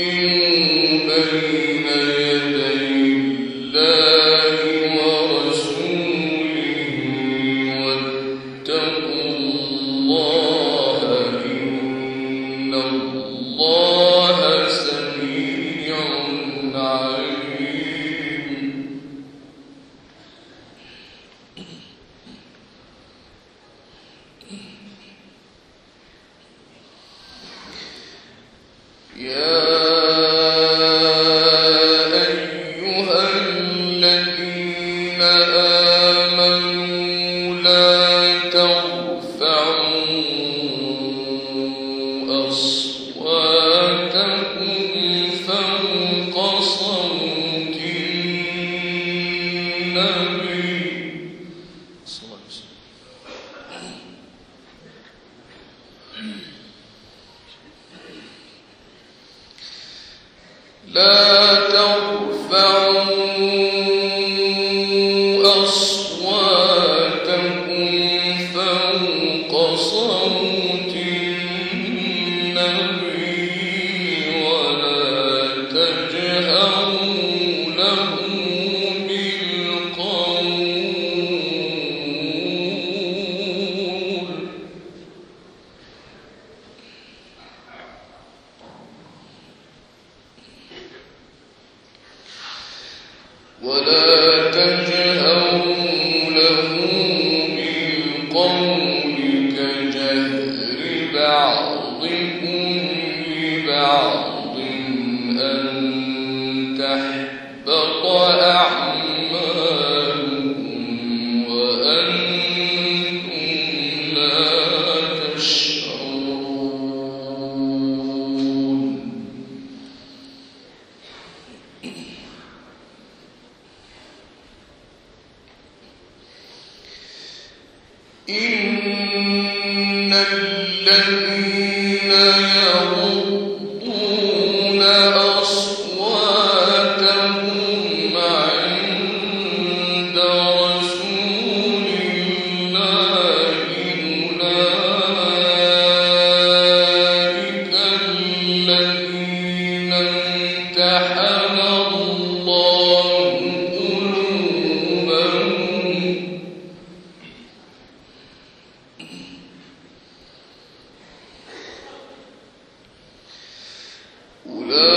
تقدموا لا أولئك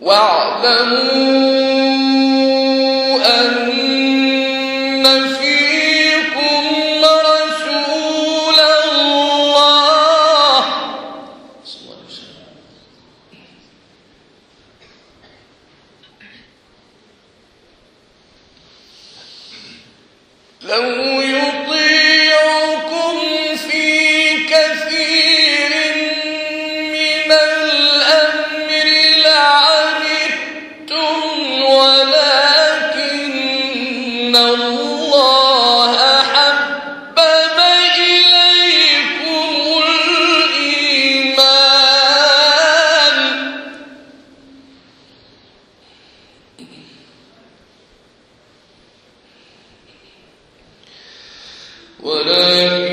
واعلموا ولكن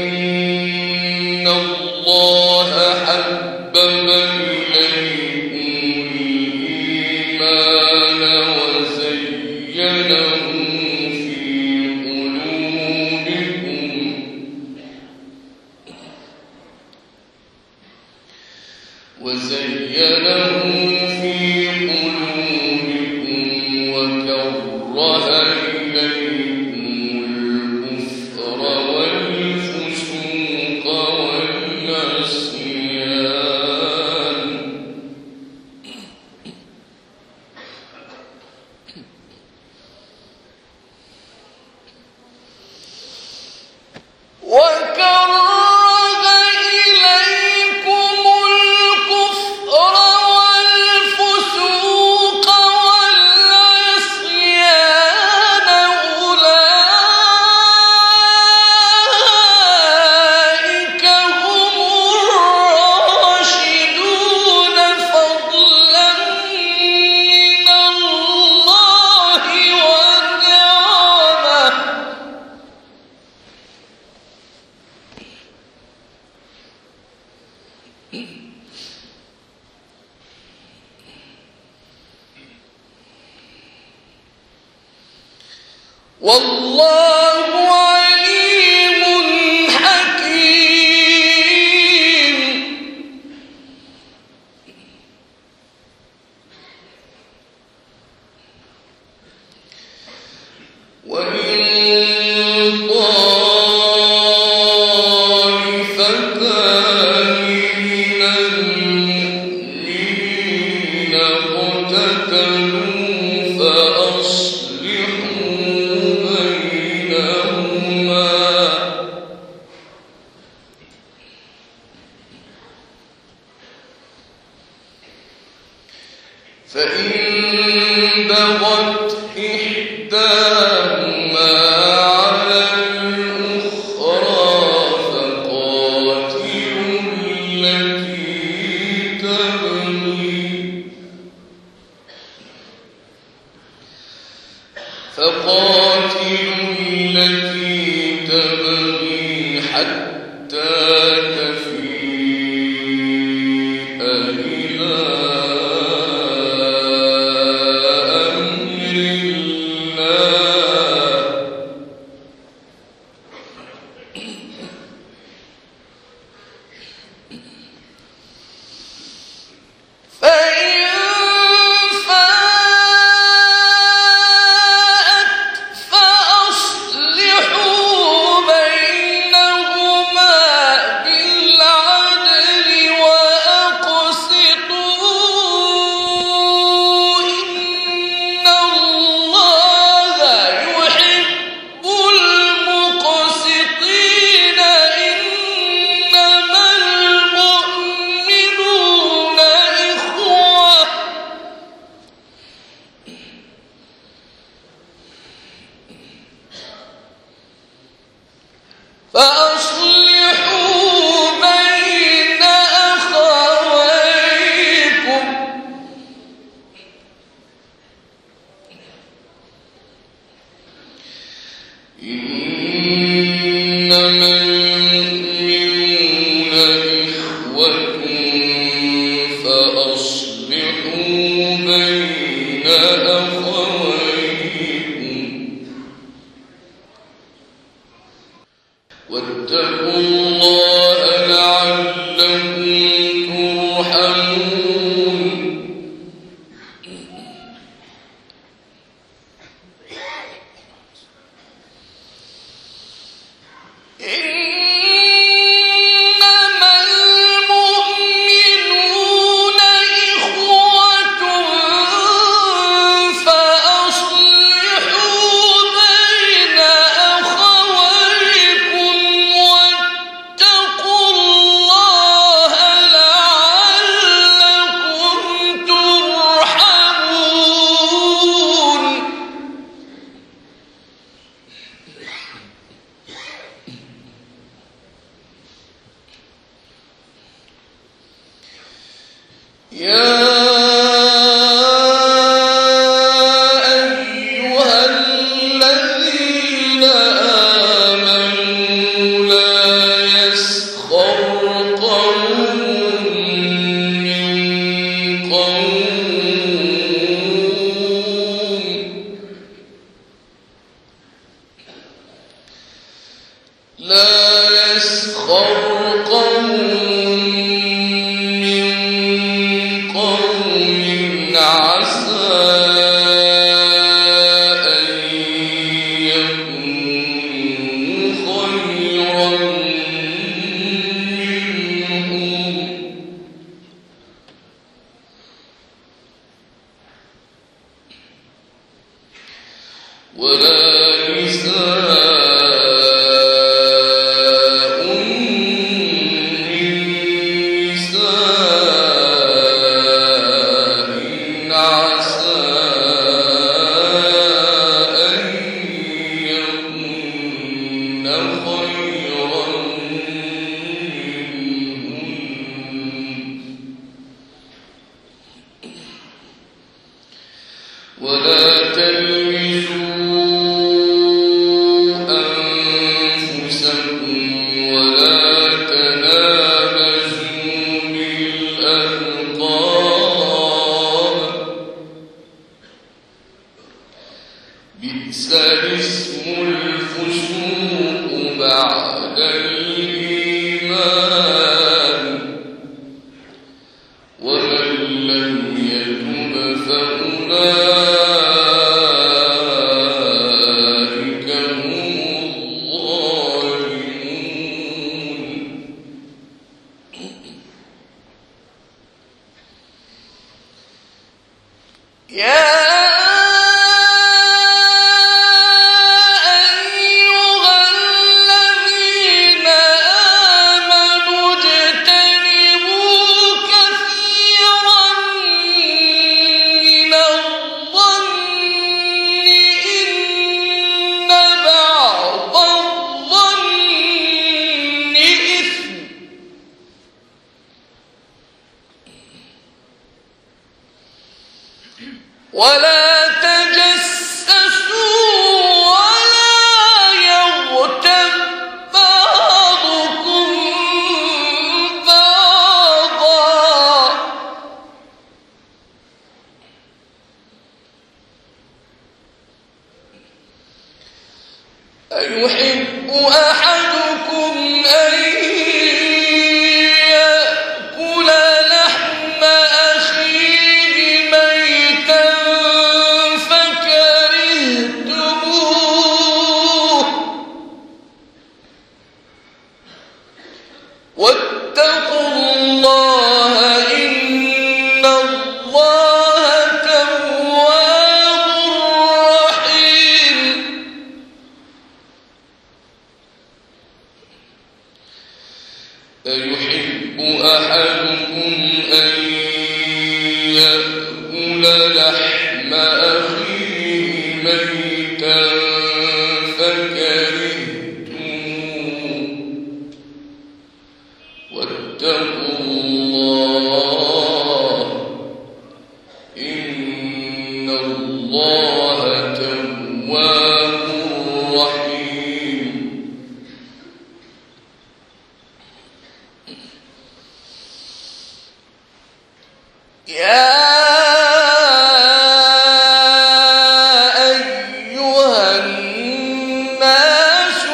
الناس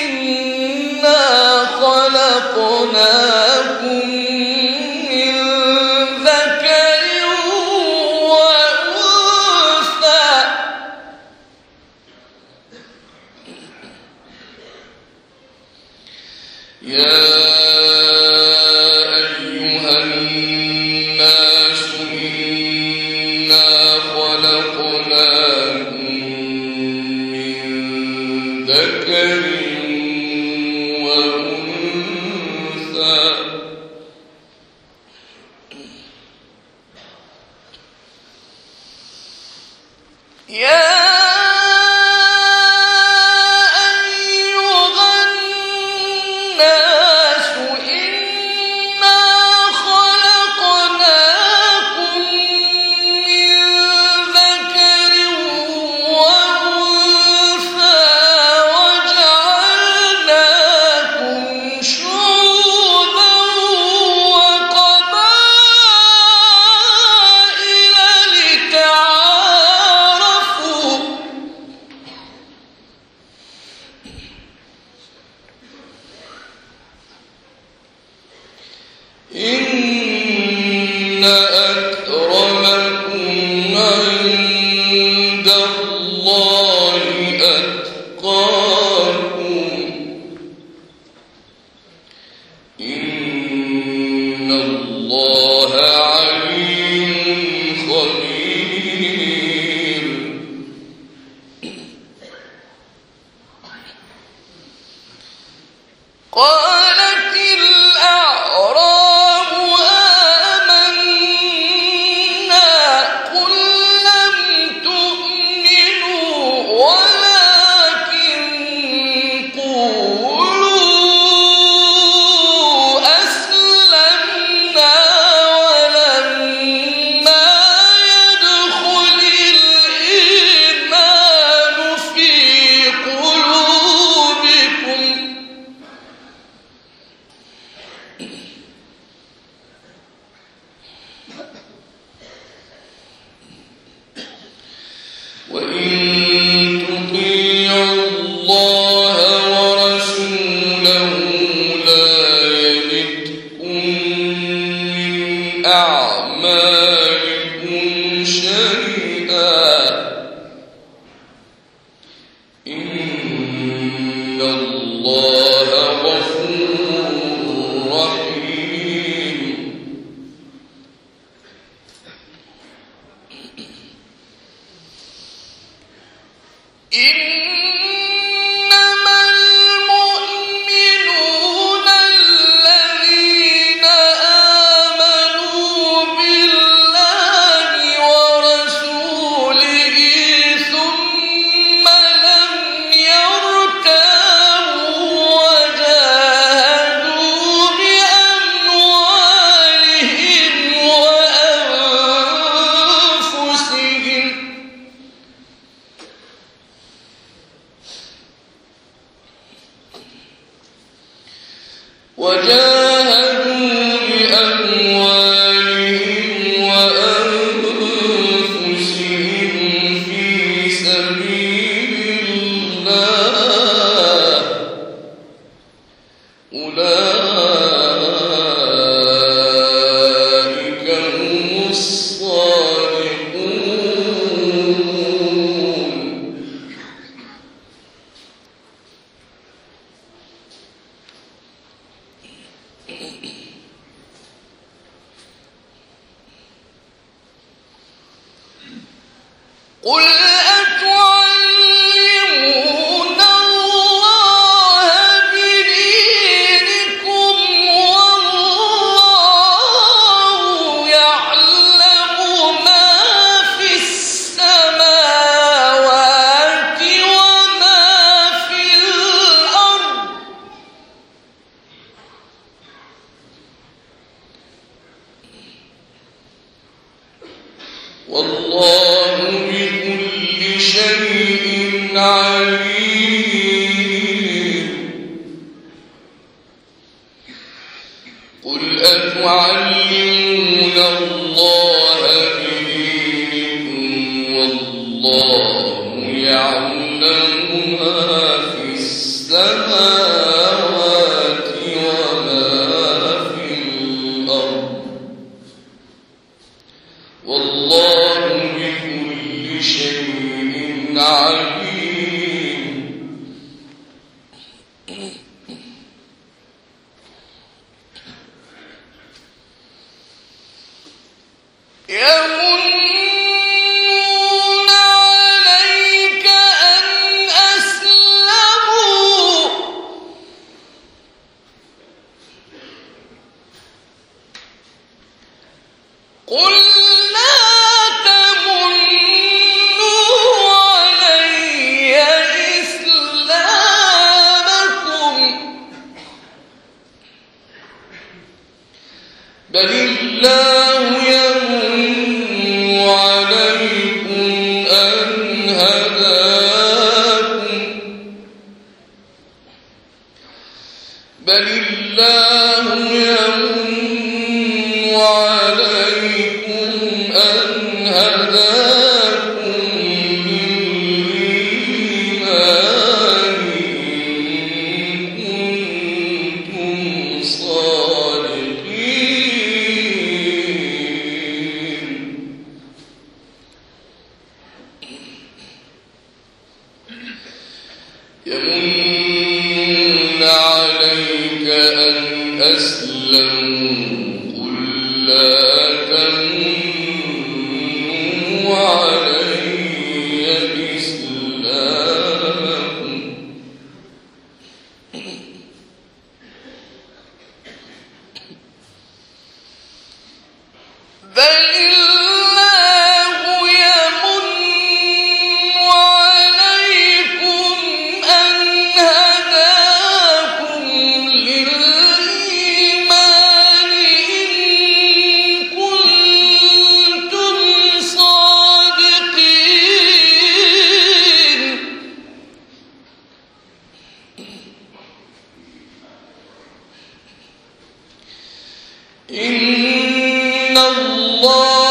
إنا خلقناكم والله بكل إن الله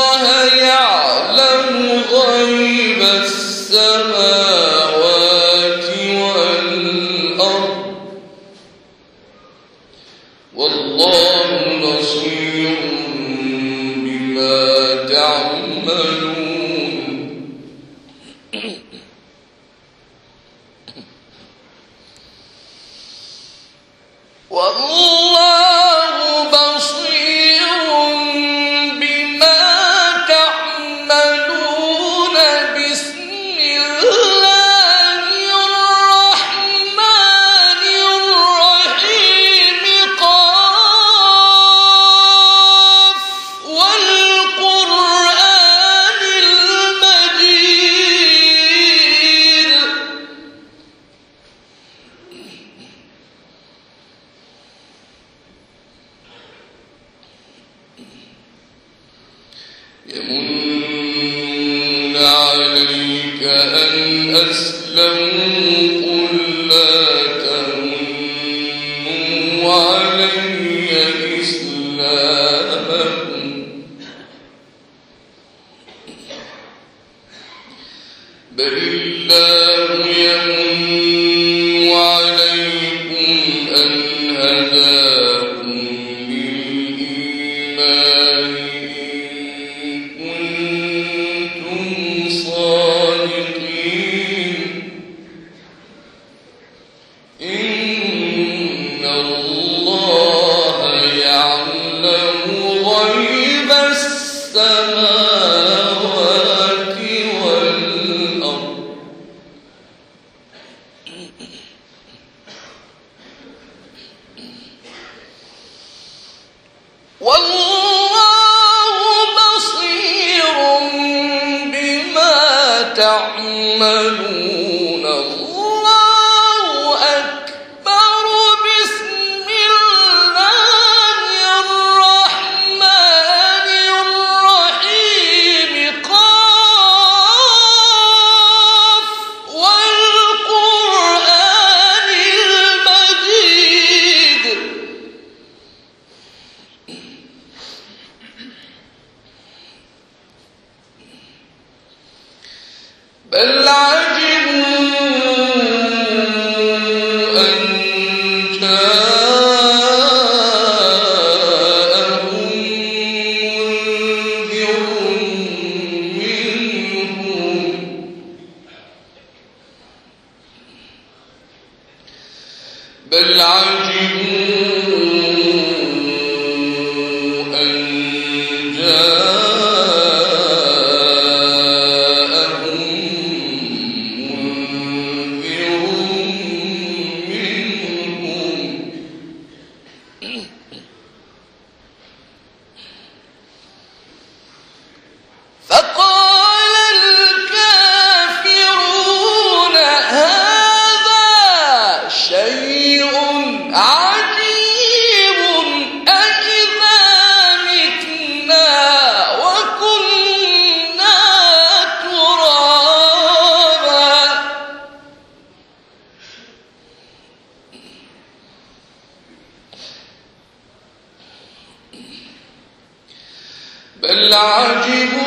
بل